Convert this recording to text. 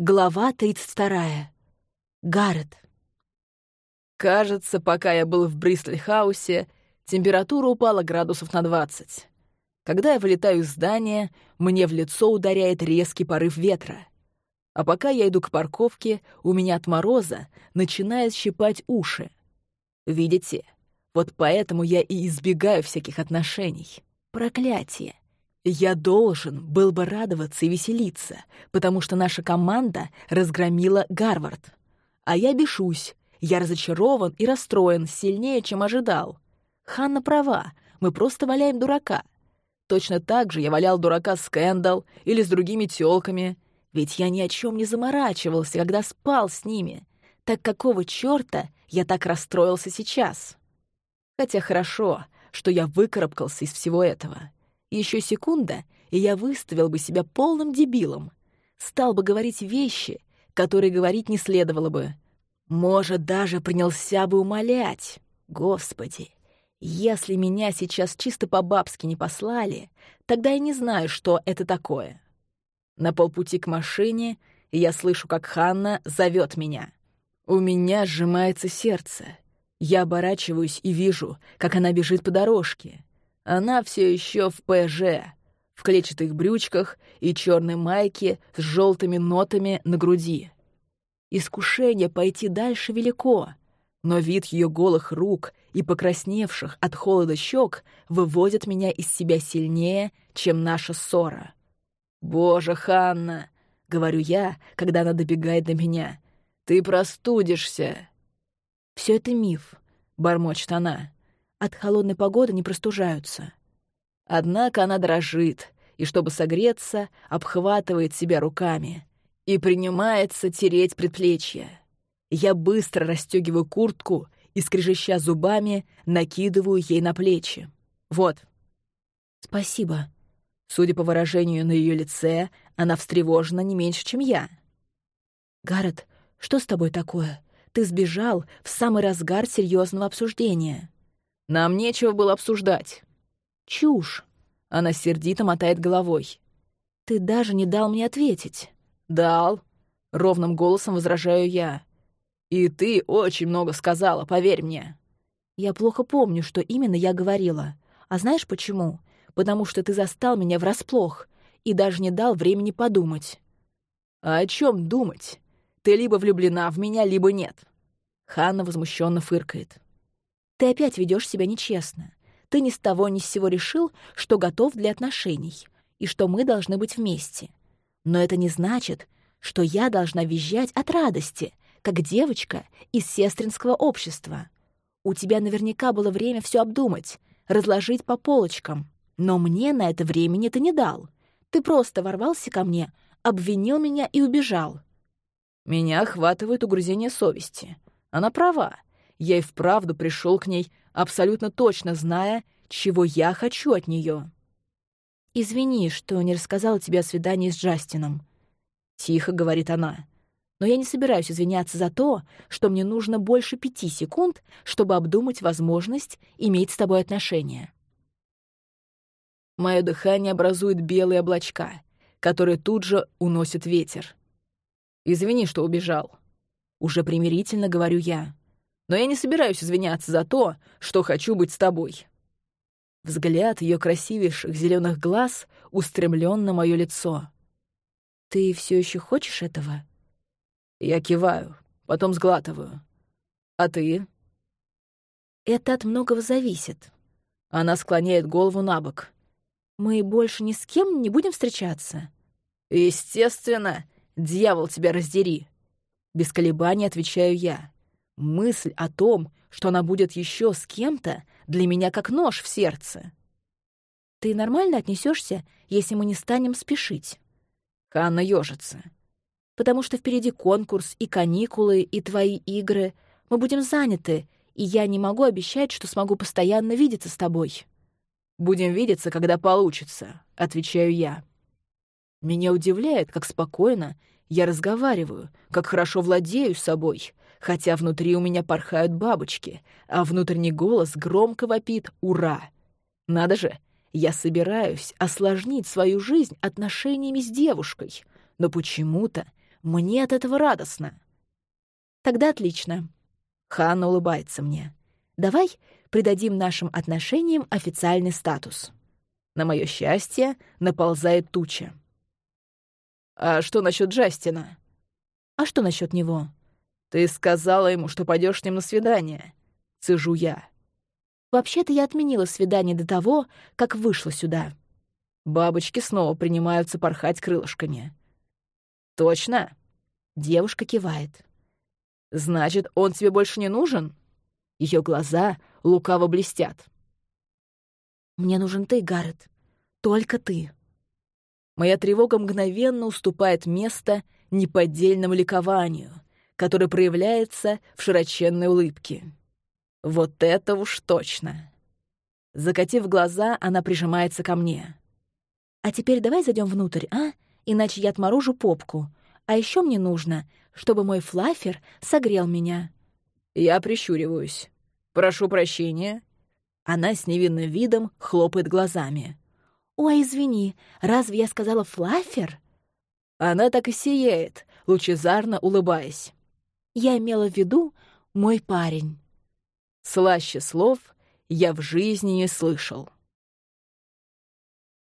Глава 32. Гаррет. Кажется, пока я был в Бристоль-хаусе, температура упала градусов на 20. Когда я вылетаю из здания, мне в лицо ударяет резкий порыв ветра. А пока я иду к парковке, у меня от мороза начинает щипать уши. Видите? Вот поэтому я и избегаю всяких отношений. Проклятие. Я должен был бы радоваться и веселиться, потому что наша команда разгромила Гарвард. А я бешусь. Я разочарован и расстроен сильнее, чем ожидал. Ханна права, мы просто валяем дурака. Точно так же я валял дурака с Кэндалл или с другими тёлками, ведь я ни о чем не заморачивался, когда спал с ними. Так какого чёрта я так расстроился сейчас? Хотя хорошо, что я выкарабкался из всего этого. Еще секунда, и я выставил бы себя полным дебилом. Стал бы говорить вещи, которые говорить не следовало бы. Может, даже принялся бы умолять. Господи, если меня сейчас чисто по-бабски не послали, тогда я не знаю, что это такое. На полпути к машине я слышу, как Ханна зовет меня. У меня сжимается сердце. Я оборачиваюсь и вижу, как она бежит по дорожке. Она все еще в ПЖ, в клетчатых брючках и черной майке с желтыми нотами на груди. Искушение пойти дальше велико, но вид ее голых рук и покрасневших от холода щек выводит меня из себя сильнее, чем наша ссора. «Боже, Ханна!» — говорю я, когда она добегает до меня. «Ты простудишься!» Все это миф», — бормочет она от холодной погоды не простужаются. Однако она дрожит, и, чтобы согреться, обхватывает себя руками и принимается тереть предплечье. Я быстро расстегиваю куртку и, скрежеща зубами, накидываю ей на плечи. Вот. «Спасибо». Судя по выражению на ее лице, она встревожена не меньше, чем я. «Гаррет, что с тобой такое? Ты сбежал в самый разгар серьезного обсуждения». Нам нечего было обсуждать. Чушь. Она сердито мотает головой. Ты даже не дал мне ответить. Дал. Ровным голосом возражаю я. И ты очень много сказала, поверь мне. Я плохо помню, что именно я говорила. А знаешь почему? Потому что ты застал меня врасплох и даже не дал времени подумать. А о чем думать? Ты либо влюблена в меня, либо нет. Ханна возмущенно фыркает. Ты опять ведешь себя нечестно. Ты ни с того ни с сего решил, что готов для отношений, и что мы должны быть вместе. Но это не значит, что я должна визжать от радости, как девочка из сестринского общества. У тебя наверняка было время все обдумать, разложить по полочкам. Но мне на это времени ты не дал. Ты просто ворвался ко мне, обвинил меня и убежал. Меня охватывает угрызение совести. Она права. Я и вправду пришел к ней, абсолютно точно зная, чего я хочу от нее. «Извини, что не рассказала тебе о свидании с Джастином», — тихо говорит она. «Но я не собираюсь извиняться за то, что мне нужно больше пяти секунд, чтобы обдумать возможность иметь с тобой отношения». Мое дыхание образует белые облачка, которые тут же уносит ветер. «Извини, что убежал». Уже примирительно говорю я но я не собираюсь извиняться за то, что хочу быть с тобой». Взгляд ее красивейших зеленых глаз устремлен на мое лицо. «Ты все еще хочешь этого?» Я киваю, потом сглатываю. «А ты?» «Это от многого зависит». Она склоняет голову на бок. «Мы больше ни с кем не будем встречаться?» «Естественно, дьявол тебя раздери!» Без колебаний отвечаю я. Мысль о том, что она будет еще с кем-то, для меня как нож в сердце. «Ты нормально отнесешься, если мы не станем спешить?» Ханна ёжится. «Потому что впереди конкурс и каникулы, и твои игры. Мы будем заняты, и я не могу обещать, что смогу постоянно видеться с тобой». «Будем видеться, когда получится», — отвечаю я. Меня удивляет, как спокойно я разговариваю, как хорошо владею собой, хотя внутри у меня порхают бабочки, а внутренний голос громко вопит «Ура!». Надо же, я собираюсь осложнить свою жизнь отношениями с девушкой, но почему-то Мне от этого радостно. Тогда отлично. Ханна улыбается мне. Давай придадим нашим отношениям официальный статус. На мое счастье, наползает туча. «А что насчет Джастина?» «А что насчет него?» «Ты сказала ему, что пойдешь с ним на свидание». Цежу я. «Вообще-то я отменила свидание до того, как вышла сюда». Бабочки снова принимаются порхать крылышками. «Точно?» Девушка кивает. «Значит, он тебе больше не нужен?» Ее глаза лукаво блестят. «Мне нужен ты, Гаррет. Только ты». Моя тревога мгновенно уступает место неподдельному ликованию, которое проявляется в широченной улыбке. Вот это уж точно. Закатив глаза, она прижимается ко мне. «А теперь давай зайдем внутрь, а? Иначе я отморожу попку. А еще мне нужно, чтобы мой флафер согрел меня». Я прищуриваюсь. «Прошу прощения». Она с невинным видом хлопает глазами. «Ой, извини, разве я сказала флафер?» Она так и сияет, лучезарно улыбаясь. Я имела в виду мой парень. Слаще слов я в жизни не слышал.